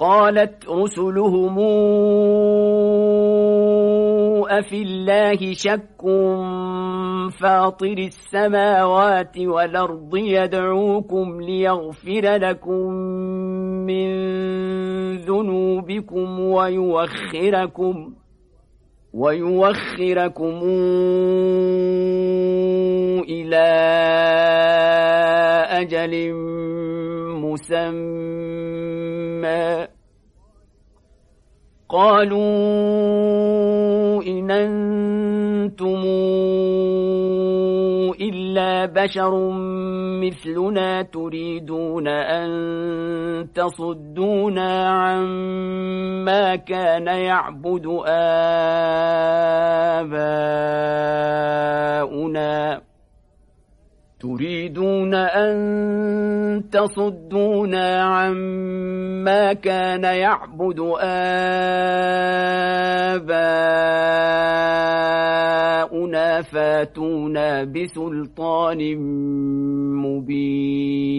قالت رسلهم أفي الله شك فاطر السماوات والأرض يدعوكم ليغفر لكم من ذنوبكم ويوخركم ويوخركم إلى أجل مسمى. قالوا إن أنتم إلا بشر مثلنا تريدون أن تصدونا عما كان يعبد آباؤنا. تريدون أن تصدونا عما كان يعبد آباؤنا فاتونا بسلطان مبين.